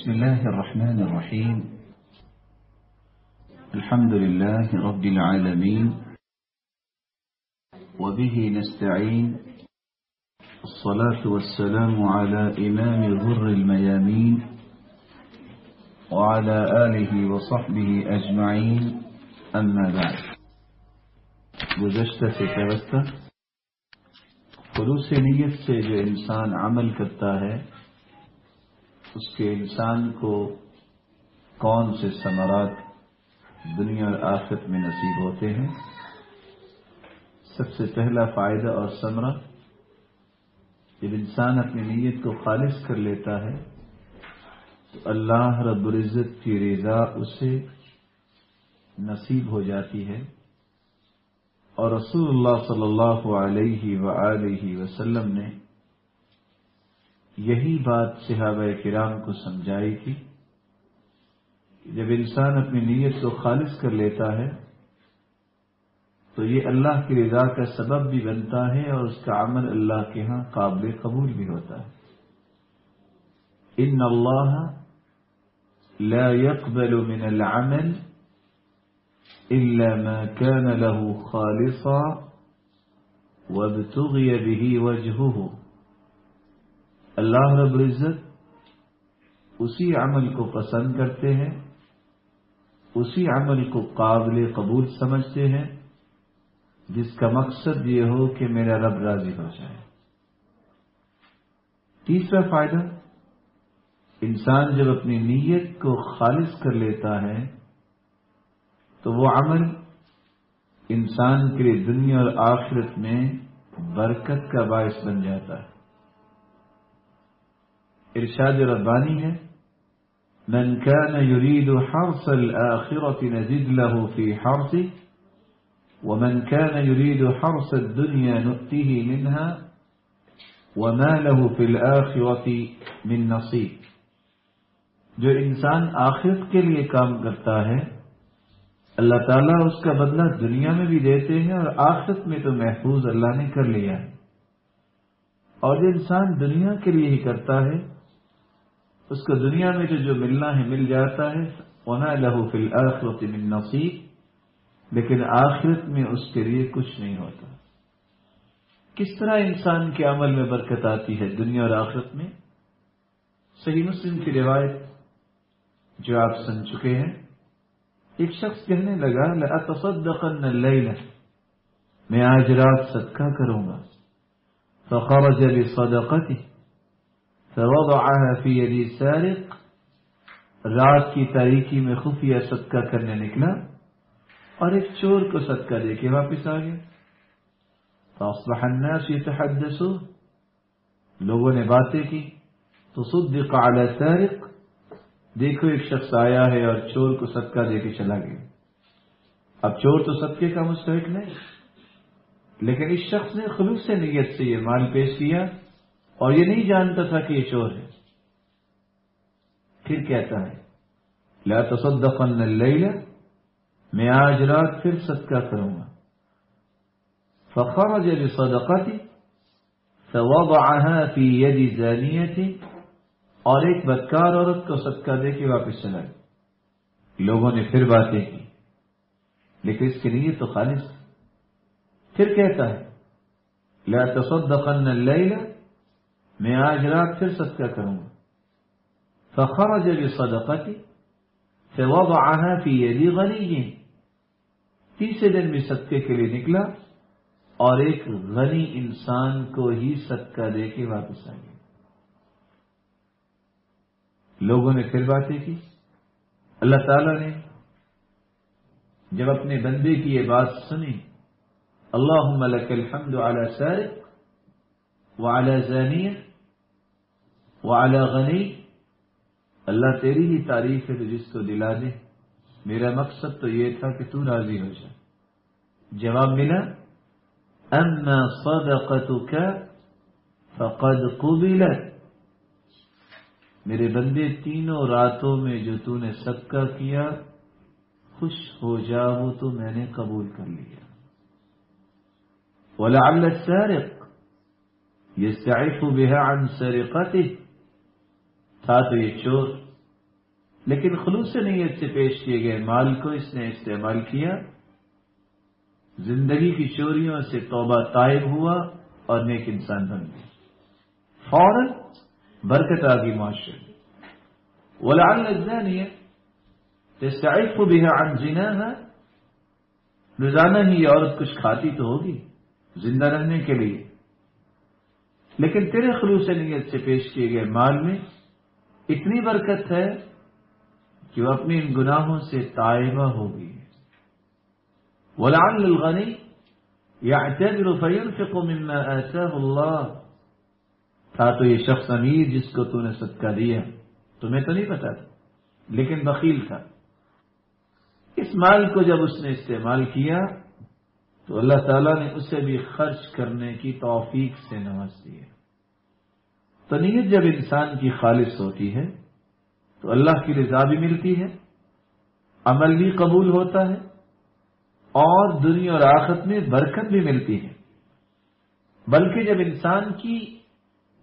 بسم الله الرحمن الرحيم. الحمد لله رب العالمين. وبه نستعين. الصلاة والسلام على إمام غر الميامين. وعلى آله وصحبه أجمعين. أما بعد. گزشتہ سے پیوستہ. خلوص نیت سے جو انسان عمل کرتا ہے اس کے انسان کو کون سے ثمرات دنیا اور آخرت میں نصیب ہوتے ہیں؟ سب سے پہلا فائدہ اور ثمرہ جب انسان اپنی نیت کو خالص کر لیتا ہے، تو اللہ رب العزت کی رضا اسے نصیب ہو جاتی ہے۔ اور رسول اللہ صلی اللہ علیہ و وسلم نے یہی بات صحابہ کرام کو سمجھائی تھی جب انسان اپنی نیت کو خالص کر لیتا ہے، تو یہ اللہ کی رضا کا سبب بھی بنتا ہے اور اس کا عمل اللہ کے ہاں قابل قبول بھی ہوتا ہے۔ ان اللہ لا يقبل من العمل الا ما كان له خالصا وابتغي به وجهه۔ اللہ رب العزت اسی عمل کو پسند کرتے ہیں، اسی عمل کو قابل قبول سمجھتے ہیں، جس کا مقصد یہ ہو کہ میرا رب راضی ہو جائے۔ تیسرا فائدہ، انسان جب اپنی نیت کو خالص کر لیتا ہے، تو وہ عمل انسان کے لیے دنیا اور آخرت میں برکت کا باعث بن جاتا ہے۔ ارشاد ربانی ہے، من كان يريد حرص الآخرة نزد له في حرصه ومن كان يريد حرص الدنيا نؤته منها، وما له في الآخرة من نصيب جو انسان آخرت کے لیے کام کرتا ہے، اللہ تعالیٰ اس کا بدلہ دنیا میں بھی دیتے ہیں اور آخرت میں تو محفوظ اللہ نے کر لیا ہے۔ اور جو انسان دنیا کے لیے ہی کرتا ہے اس کو دنیا میں جو جو ملنا ہے، مل جاتا ہے۔ اونا لہو فل آخرت من نصیب لیکن آخرت میں اس کے لیے کچھ نہیں ہوتا۔ کس طرح انسان کے عمل میں برکت آتی ہے دنیا اور آخرت میں؟ صحیح مسلم کی روایت جو آپ سن چکے ہیں۔ ایک شخص کہنے لگا، لأتصدقن اللیلہ میں آج رات صدقہ کروں گا۔ فخرج بصدقتی فوضعها في يد سارق رات کی تاریکی میں خفیہ صدقہ کرنے نکلا اور ایک چور کو صدقہ دے کے واپس آ گیا۔ فاصبح الناس يتحدثوا لوگوں نے باتیں کی۔ تو صدق على سارق۔ دیکھو ایک شخص آیا ہے اور چور کو صدقہ دے کے چلا گیا۔ اب چور تو صدقے کا مستحق نہیں، لیکن اس شخص نے خلوص نیت سے یہ مال پیش کیا۔ اور یہ نہیں جانتا تھا کہ یہ چور ہے۔ پھر کہتا ہے، لا تصدقن اللیل، میں آج رات پھر صدقہ کروں گا۔ فخرج بصدقتی فوضعها في يد زانیتی، اور ایک بدکار عورت کو صدقہ دے کے واپس چلا گیا۔ لوگوں نے پھر باتیں کی، لیکن اس کے لیے تو خالص پھر کہتا ہے، لا تصدقن اللیل میں آج رات پھر صدقہ کروں گا۔ فخرج بصدقتی فوضعها في يد غنی تیسرے دن بھی صدقے کے لیے نکلا اور ایک غنی انسان کو ہی صدقہ دے کے واپس آ گیا۔ لوگوں نے پھر باتیں کی۔ اللہ تعالی نے جب اپنے بندے کی یہ بات سنی اللهم لك الحمد على سارق وعلى زانيه وعلى غنی، اللہ تیری ہی تعریف ہے تو جس کو دلا دے۔ میرا مقصد تو یہ تھا کہ تو راضی ہو جائے جواب ملا، اما صدقتك فقد قبلت۔ میرے بندے، تینوں راتوں میں جو تو نے صدقہ کیا، خوش ہو جا وہ تو میں نے قبول کر لیا۔ ولعل السارق يستعف بها عن سرقته۔ تھا تو یہ چور۔ لیکن خلوص نیت سے پیش کیے گئے مال کو اس نے استعمال کیا۔ زندگی کی چوریوں سے توبہ طائب ہوا اور نیک انسان بن گیا۔ فوراً برکت آ گئی معاشرے ولعل الزانية تستعف بها عن زناها۔ روزانہ ہی عورت کچھ کھاتی تو ہوگی، زندہ رہنے کے لیے۔ لیکن تیرے خلوص نیت سے پیش کیے گئے مال میں اتنی برکت ہے کہ وہ اپنی ان گناہوں سے طائبہ ہوگی۔ ولعل الغنی يعتبر فينفق مما آتاه الله۔ تھا تو یہ شخص امیر جس کو تو نے صدقہ دیا۔ تمہیں تو نہیں پتا تھا، لیکن بخیل تھا۔ اس مال کو جب اس نے استعمال کیا، تو اللہ تعالیٰ نے اسے بھی خرچ کرنے کی توفیق سے نواز دیا تو نیت جب انسان کی خالص ہوتی ہے، تو اللہ کی رضا بھی ملتی ہے، عمل بھی قبول ہوتا ہے، اور دنیا اور آخت میں برکت بھی ملتی ہے۔ بلکہ جب انسان کی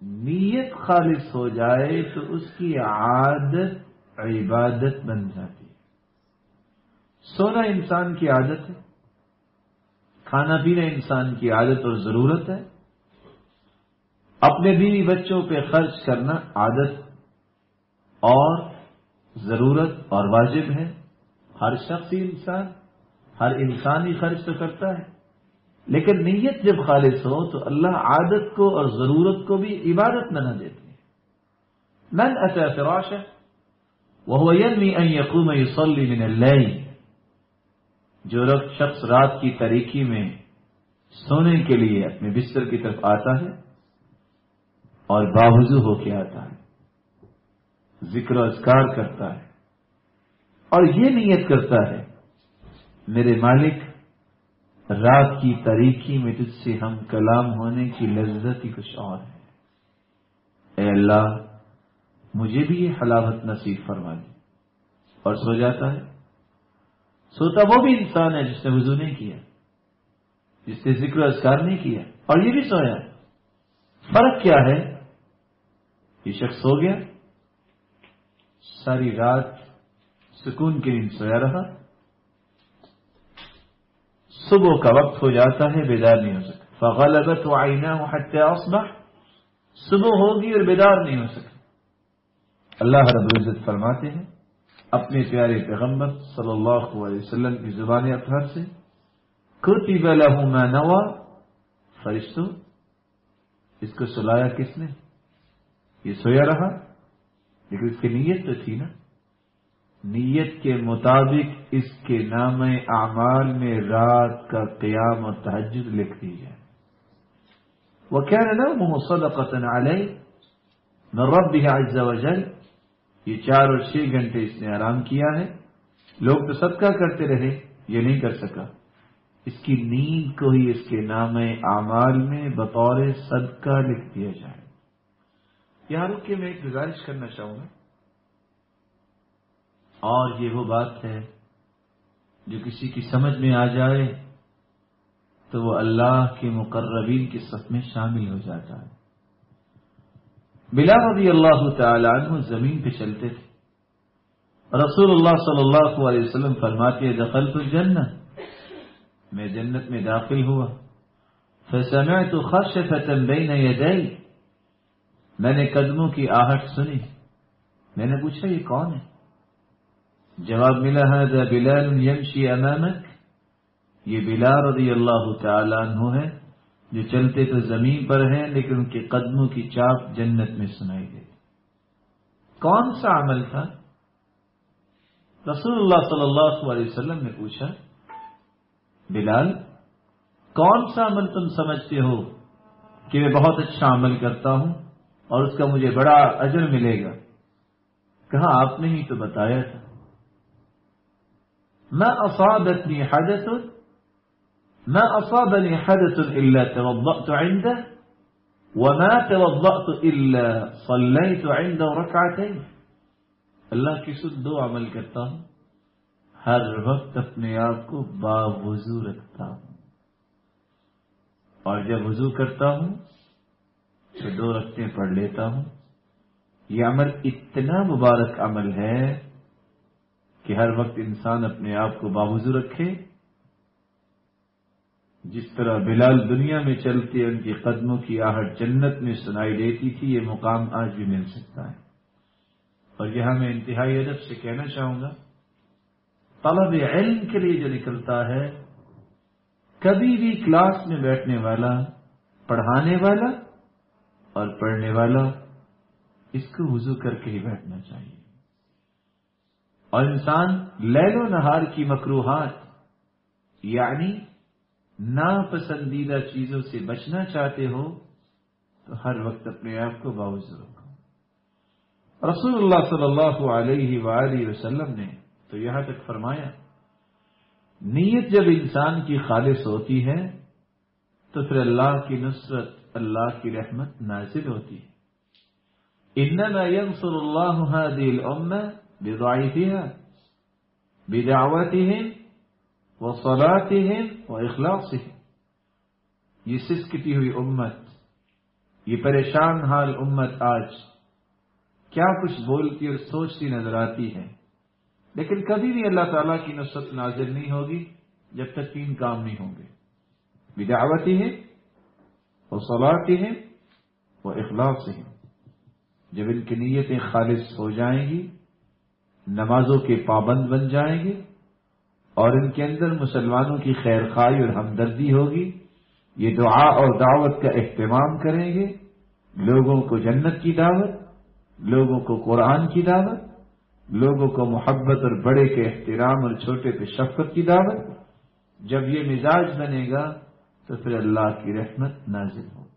نیت خالص ہو جائے، تو اس کی عادت عبادت بن جاتی ہے۔ سونا انسان کی عادت ہے، کھانا پینا انسان کی عادت اور ضرورت ہے اپنے بیوی بچوں پہ خرچ کرنا عادت اور ضرورت اور واجب ہے۔ ہر شخصی انسان، ہر انسان ہی خرچ تو کرتا ہے۔ لیکن نیت جب خالص ہو تو اللہ عادت کو اور ضرورت کو بھی عبادت نہ نہ دیتے من اتى فراشه وهو ينمي ان يقوم يصلي من الليل۔ جو رب شخص رات کی تاریکی میں سونے کے لیے اپنے بستر کی طرف آتا ہے اور باوضو ہو کے آتا ہے۔ ذکر و اذکار کرتا ہے۔ اور یہ نیت کرتا ہے، میرے مالک، رات کی تاریخی میں تجھ سے ہم کلام ہونے کی لذت ہی کچھ اور ہے۔ اے اللہ، مجھے بھی یہ حلاوت نصیب فرما دی اور سو جاتا ہے۔ سوتا وہ بھی انسان ہے جس نے وضو نہیں کیا، جس نے ذکر اذکار نہیں کیا، اور یہ بھی سویا۔ فرق کیا ہے؟ یہ شخص سو گیا، ساری رات سکون کے دن سویا رہا۔ صبح کا وقت ہو جاتا ہے، بیدار نہیں ہو سکتا۔ فغلبت آئینہ حتى اصبح۔ صبح ہوگی اور بیدار نہیں ہو سکتا۔ اللہ رب العزت فرماتے ہیں، اپنے پیارے پیغمبر صلی اللہ علیہ وسلم کی زبان اطہر سے، کتب له ما نوى فرشتوں اس کو سلایا کس نے؟ یہ سویا رہا، لیکن اس کی نیت تو تھی نا۔ نیت کے مطابق اس کے نام اعمال میں رات کا قیام اور تحجد لکھ دی جائے۔ وہ کیا رہنا محسد قطن علیہ میں رب بھی عز وجل، یہ چار اور چھ گھنٹے اس نے آرام کیا ہے۔ لوگ تو صدقہ کرتے رہے، یہ نہیں کر سکا۔ اس کی نیند کو ہی اس کے نام اعمال میں بطور صدقہ لکھ دیا جائے۔ یہاں رک کے میں ایک گزارش کرنا چاہوں گا۔ اور یہ وہ بات ہے جو کسی کی سمجھ میں آ جائے تو وہ اللہ کے مقربین کی صف میں شامل ہو جاتا ہے۔ بلا رضی اللہ تعالی عنہ زمین پہ چلتے تھے۔ رسول اللہ صلی اللہ علیہ وسلم فرماتے دخل تو جنت میں جنت میں داخل ہوا۔ فسمعت خشفة بین یدئی میں نے قدموں کی آہٹ سنی۔ میں نے پوچھا، یہ کون ہے؟ جواب ملا ہے بلال یمشی امامک. یہ بلال رضی اللہ تعالی عنہ ہے، جو چلتے تو زمین پر ہیں، لیکن ان کے قدموں کی چاپ جنت میں سنائی گئی۔ کون سا عمل تھا؟ رسول اللہ صلی اللہ علیہ وسلم نے پوچھا، بلال، کون سا عمل تم سمجھتے ہو کہ میں بہت اچھا عمل کرتا ہوں؟ اور اس کا مجھے بڑا اجر ملے گا۔ کہا، آپ نے ہی تو بتایا تھا۔ ما أصابتني حدث، ما أصابني حدث إلا توضأت عنده وما توضأت إلا صليت عنده ركعتين اللہ کی سد دو عمل کرتا ہوں۔ ہر وقت اپنے آپ کو باوضو رکھتا ہوں۔ اور جب وضو کرتا ہوں تو دو رکھتے پڑھ لیتا ہوں۔ یہ عمل اتنا مبارک عمل ہے کہ ہر وقت انسان اپنے آپ کو باوضو رکھے۔ جس طرح بلال دنیا میں چلتے، ان کی قدموں کی آہٹ جنت میں سنائی دیتی تھی، یہ مقام آج بھی مل سکتا ہے۔ اور یہاں میں انتہائی ادب سے کہنا چاہوں گا، طلب علم کے لیے جو نکلتا ہے، کبھی بھی کلاس میں بیٹھنے والا، پڑھانے والا اور پڑھنے والا اس کو وضو کر کے ہی بیٹھنا چاہیے۔ اور انسان لیل و نہار کی مکروحات یعنی ناپسندیدہ چیزوں سے بچنا چاہتے ہو، تو ہر وقت اپنے آپ کو باوضو رکھو۔ رسول اللہ صلی اللہ علیہ وآلہ وسلم نے تو یہاں تک فرمایا، نیت جب انسان کی خالص ہوتی ہے تو پھر اللہ کی نصرت، اللہ کی رحمت نازل ہوتی ہے۔ انما ينصر الله هذه الامه بضعيفها بدعوتهم وصلاتهم واخلاصهم یہ سسکتی ہوئی امت، یہ پریشان حال امت آج کیا کچھ بولتی اور سوچتی نظر آتی ہے۔ لیکن کبھی بھی اللہ تعالیٰ کی نصرت نازل نہیں ہوگی، جب تک تین کام نہیں ہوں گے۔ بدعوتی ہے وہ ہیں وہ اخلاق ہیں جب ان کی نیتیں خالص ہو جائیں گی، نمازوں کے پابند بن جائیں گے اور ان کے اندر مسلمانوں کی خیر خائی اور ہمدردی ہوگی، یہ دعا اور دعوت کا اہتمام کریں گے۔ لوگوں کو جنت کی دعوت، لوگوں کو قرآن کی دعوت، لوگوں کو محبت اور بڑے کے احترام اور چھوٹے پہ شفقت کی دعوت۔ جب یہ مزاج بنے گا تو پھر اللہ کی رحمت نازل ہو۔